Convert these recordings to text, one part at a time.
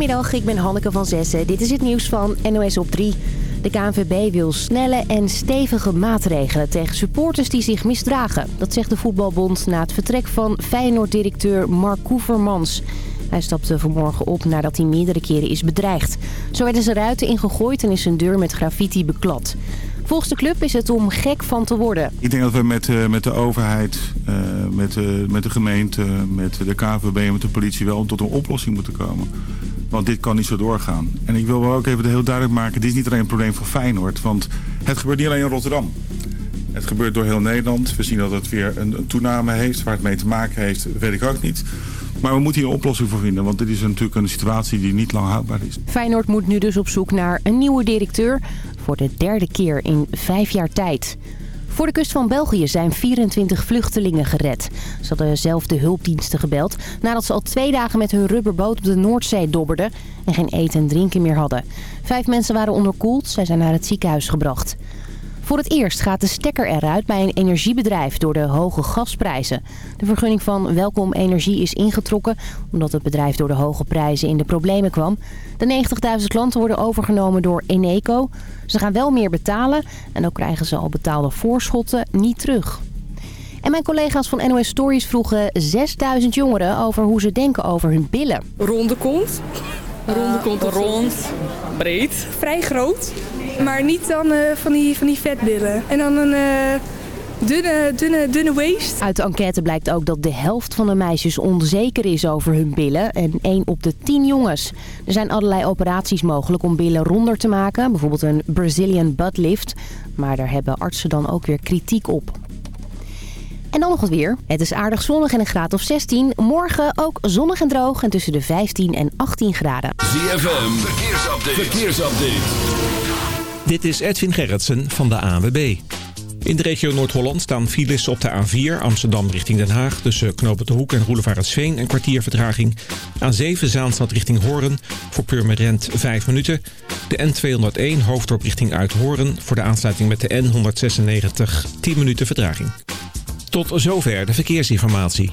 Goedemiddag, ik ben Hanneke van Zessen. Dit is het nieuws van NOS op 3. De KNVB wil snelle en stevige maatregelen tegen supporters die zich misdragen. Dat zegt de voetbalbond na het vertrek van Feyenoord-directeur Mark Koevermans. Hij stapte vanmorgen op nadat hij meerdere keren is bedreigd. Zo werden zijn ruiten ingegooid en is zijn deur met graffiti beklad. Volgens de club is het om gek van te worden. Ik denk dat we met, uh, met de overheid, uh, met, met de gemeente, met de KVB en met de politie wel tot een oplossing moeten komen. Want dit kan niet zo doorgaan. En ik wil wel ook even heel duidelijk maken, dit is niet alleen een probleem voor Feyenoord. Want het gebeurt niet alleen in Rotterdam. Het gebeurt door heel Nederland. We zien dat het weer een, een toename heeft. Waar het mee te maken heeft, weet ik ook niet. Maar we moeten hier een oplossing voor vinden, want dit is natuurlijk een situatie die niet lang houdbaar is. Feyenoord moet nu dus op zoek naar een nieuwe directeur voor de derde keer in vijf jaar tijd. Voor de kust van België zijn 24 vluchtelingen gered. Ze hadden zelf de hulpdiensten gebeld nadat ze al twee dagen met hun rubberboot op de Noordzee dobberden en geen eten en drinken meer hadden. Vijf mensen waren onderkoeld, zij zijn naar het ziekenhuis gebracht. Voor het eerst gaat de stekker eruit bij een energiebedrijf door de hoge gasprijzen. De vergunning van Welkom Energie is ingetrokken omdat het bedrijf door de hoge prijzen in de problemen kwam. De 90.000 klanten worden overgenomen door Eneco. Ze gaan wel meer betalen en ook krijgen ze al betaalde voorschotten niet terug. En mijn collega's van NOS Stories vroegen 6000 jongeren over hoe ze denken over hun billen. Ronde kont. Ronde kont rond, breed. Vrij groot. Maar niet dan uh, van, die, van die vetbillen. En dan een uh, dunne, dunne, dunne waist. Uit de enquête blijkt ook dat de helft van de meisjes onzeker is over hun billen. En 1 op de 10 jongens. Er zijn allerlei operaties mogelijk om billen ronder te maken. Bijvoorbeeld een Brazilian butt lift. Maar daar hebben artsen dan ook weer kritiek op. En dan nog het weer. Het is aardig zonnig en een graad of 16. Morgen ook zonnig en droog en tussen de 15 en 18 graden. ZFM, verkeersupdate. verkeersupdate. Dit is Edwin Gerritsen van de ANWB. In de regio Noord-Holland staan files op de A4 Amsterdam richting Den Haag... tussen Knopen de Hoek en Roelevarensveen een kwartier vertraging. A7 Zaanstad richting Hoorn voor Purmerend 5 minuten. De N201 Hoofddorp richting Uithoorn voor de aansluiting met de N196 10 minuten vertraging. Tot zover de verkeersinformatie.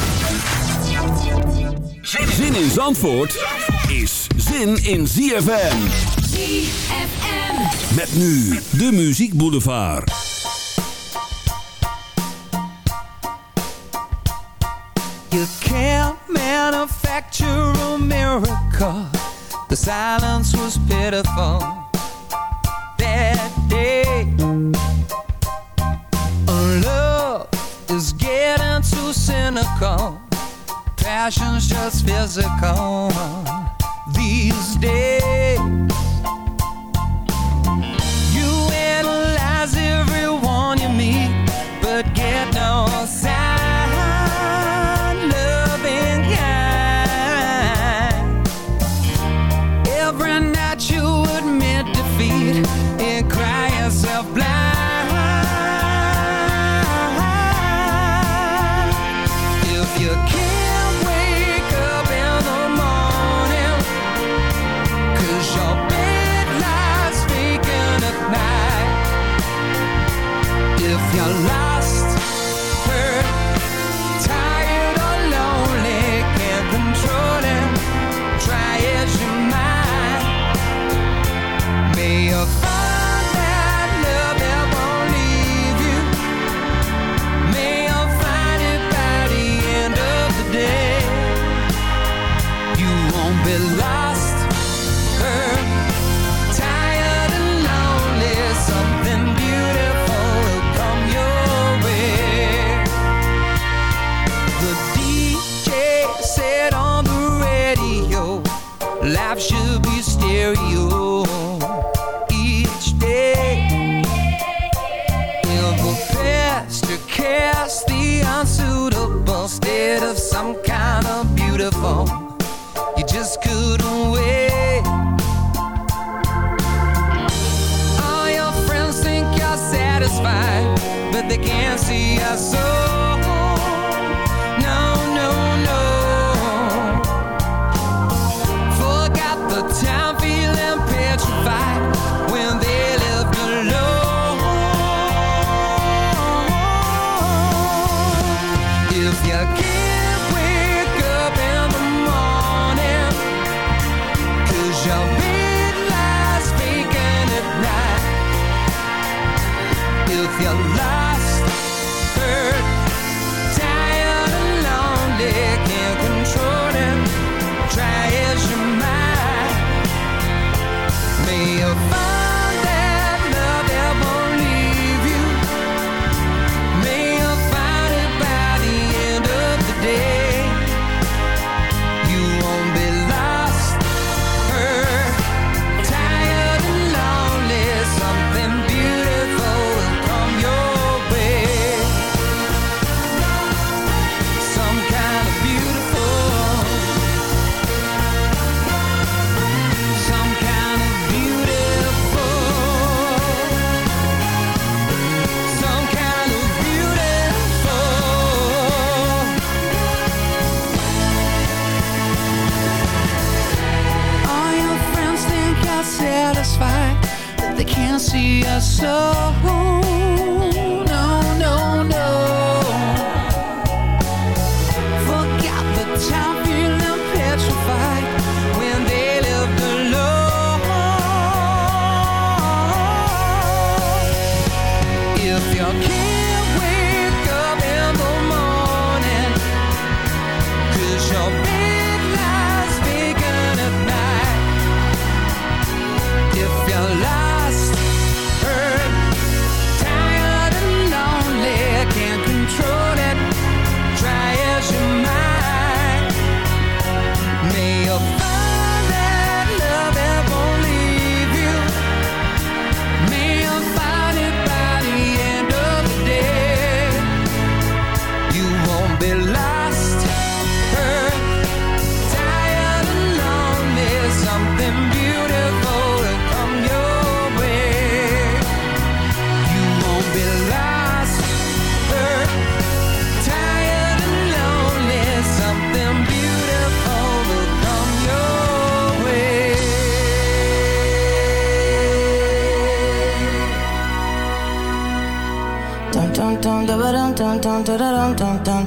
Zin in Zandvoort is zin in ZFM. ZFM. Met nu de Muziek Boulevard. You can't manufacture a miracle. The silence was pitiful that day. Love is getting too cynical. Passion's just physical these days.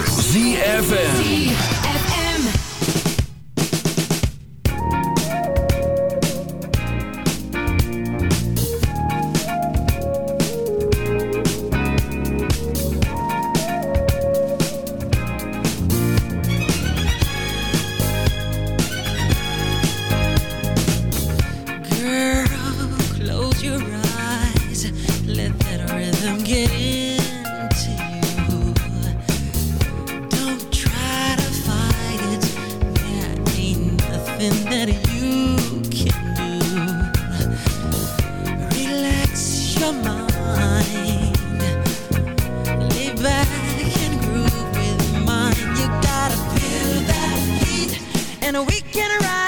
ZFN We can ride.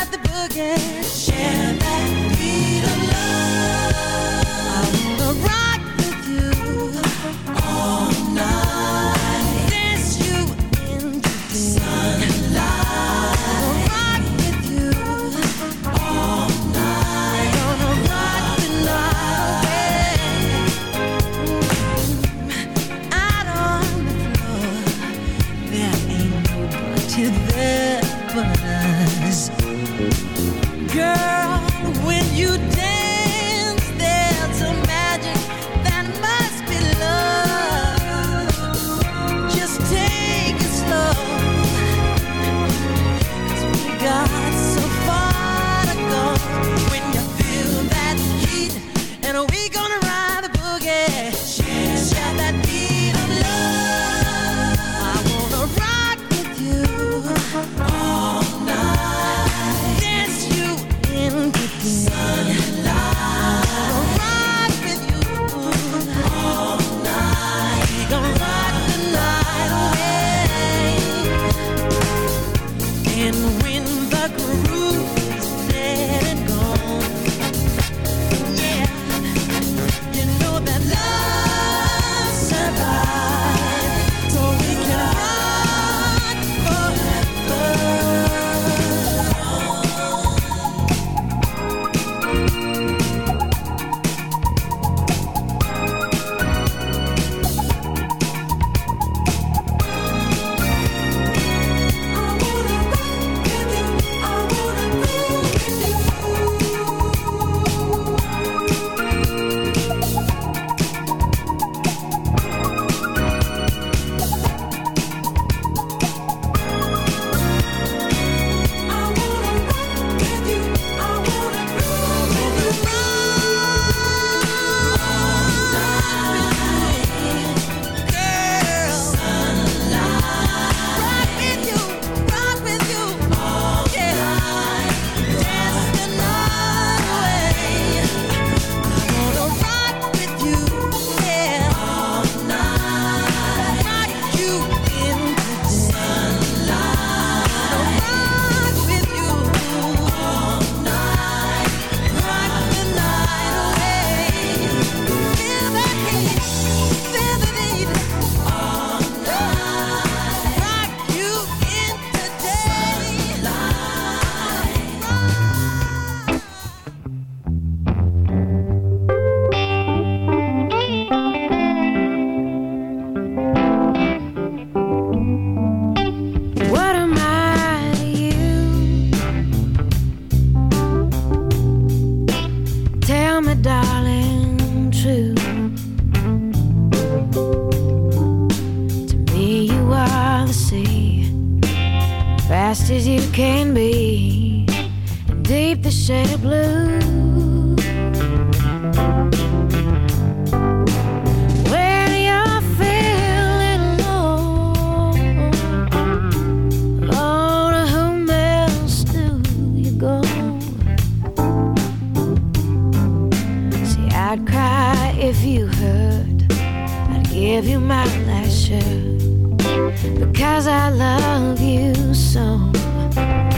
because I love you so.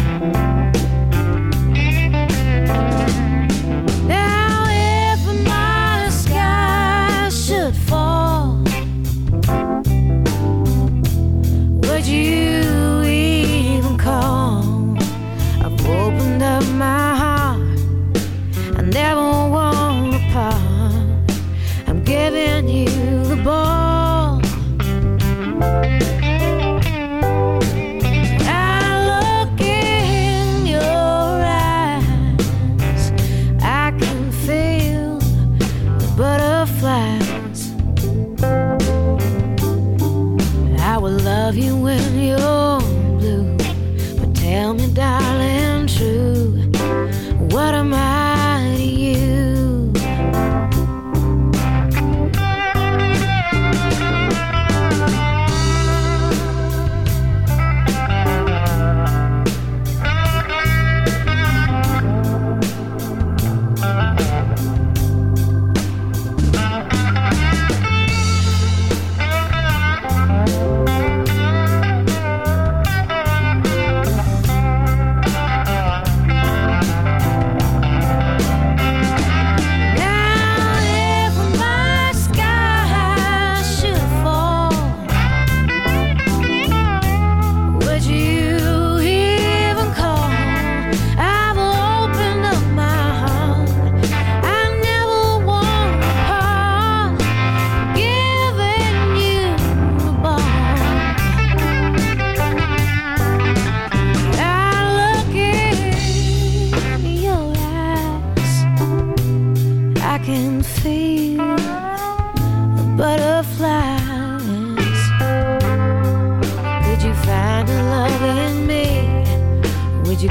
Can feel the butterflies. Could you find a love in me? Would you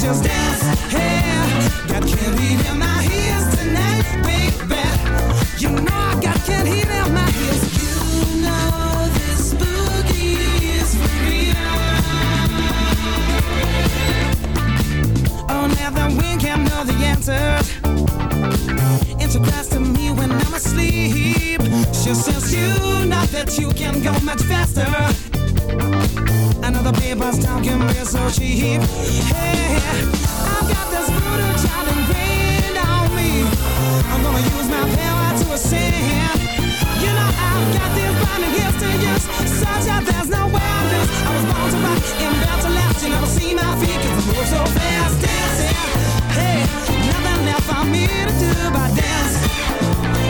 Just dance. Hey, got candy in my ears tonight, baby. You know I got candy in my ears. You know this boogie is for real. Oh, wind can know the to me when I'm asleep. She says you know that you can go much faster. The papers talking real so cheap. Hey, I've got this voodoo child ingrained on me. I'm gonna use my power to ascend. You know I've got these blinding gifts to use, such that there's no way I lose. I was born to rock and built to last. You never see my feet 'cause I move so fast, dancing. Hey, nothing left for me to do but dance.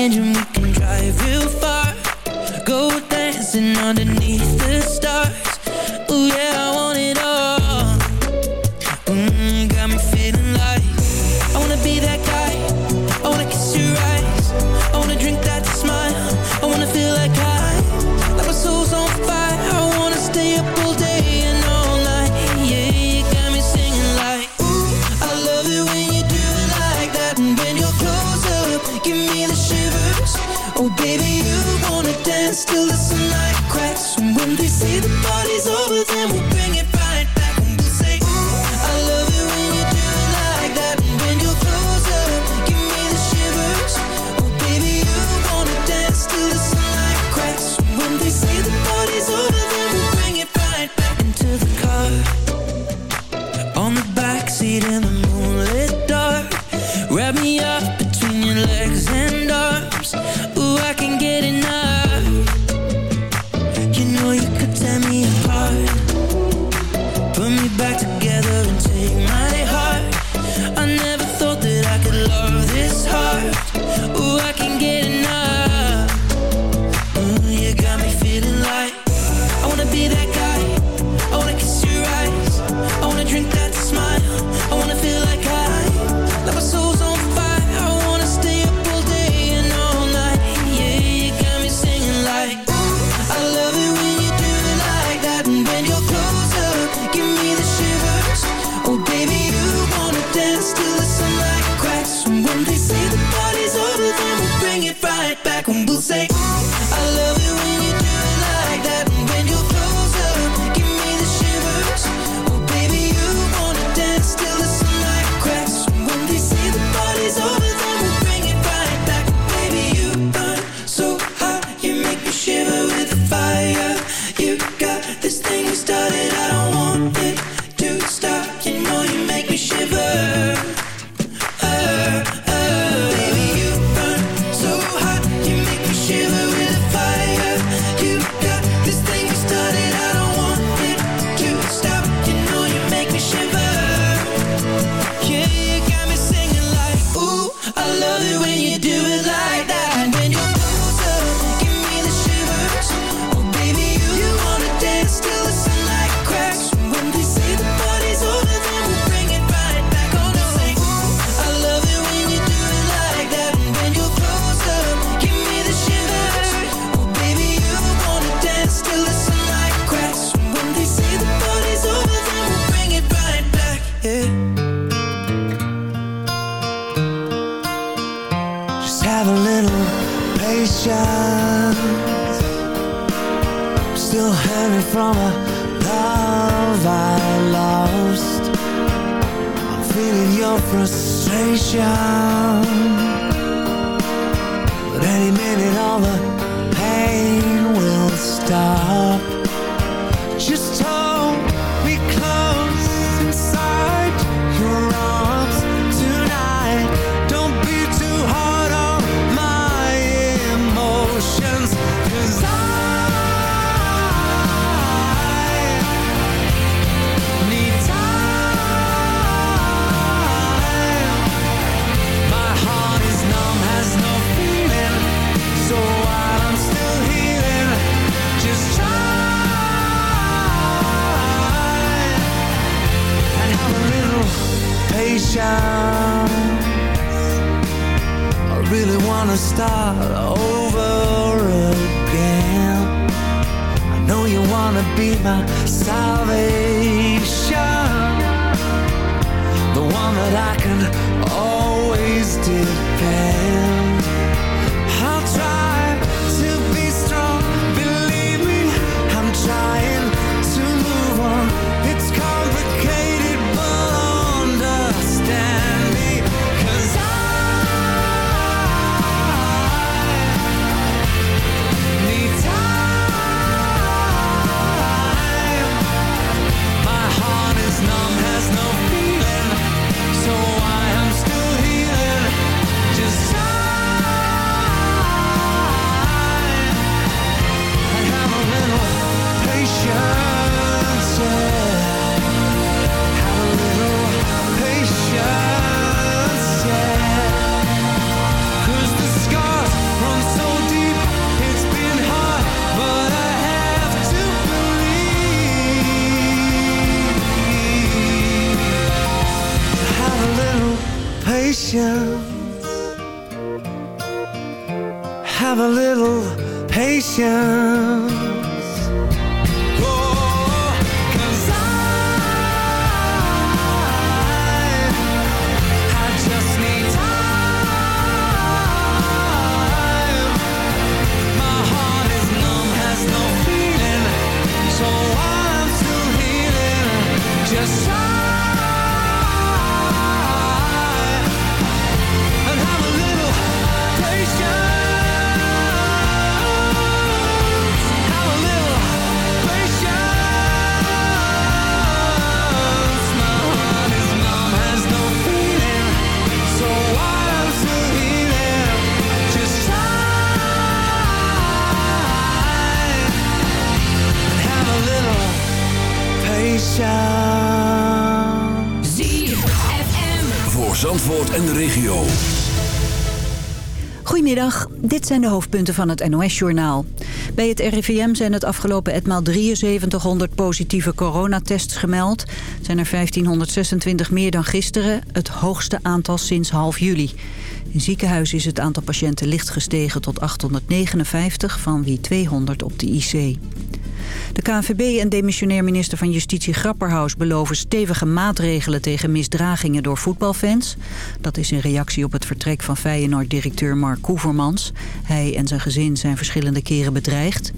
engine, we can drive real far. Go dancing underneath the stars. start over again. I know you wanna be my salvation. Dit zijn de hoofdpunten van het NOS-journaal. Bij het RIVM zijn het afgelopen etmaal 7300 positieve coronatests gemeld. Zijn er 1526 meer dan gisteren, het hoogste aantal sinds half juli. In ziekenhuizen is het aantal patiënten licht gestegen tot 859, van wie 200 op de IC. De KNVB en demissionair minister van Justitie Grapperhaus beloven stevige maatregelen tegen misdragingen door voetbalfans. Dat is in reactie op het vertrek van Feyenoord-directeur Mark Koevermans. Hij en zijn gezin zijn verschillende keren bedreigd.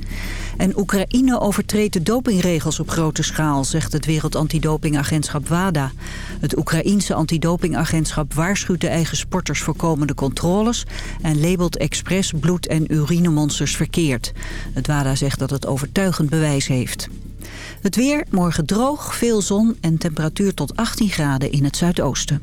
En Oekraïne overtreedt de dopingregels op grote schaal, zegt het Wereld Antidopingagentschap WADA. Het Oekraïense antidopingagentschap waarschuwt de eigen sporters voor komende controles en labelt expres bloed- en urinemonsters verkeerd. Het WADA zegt dat het overtuigend bewijs heeft. Het weer, morgen droog, veel zon en temperatuur tot 18 graden in het zuidoosten.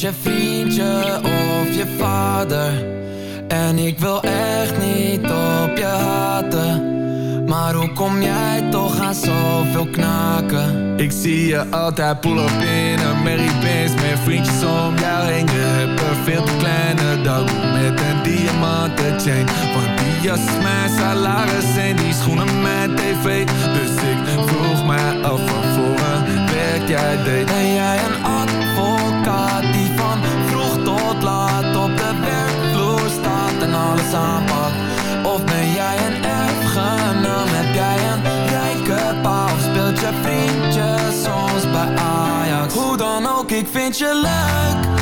Je vriendje of je vader? En ik wil echt niet op je haten. Maar hoe kom jij toch aan zoveel knaken? Ik zie je altijd pull up in een Mary Met vriendjes om jou heen Je hebt een veel te kleine dag Met een diamanten chain Want die jas mijn salaris En die schoenen mijn tv ik vind leuk.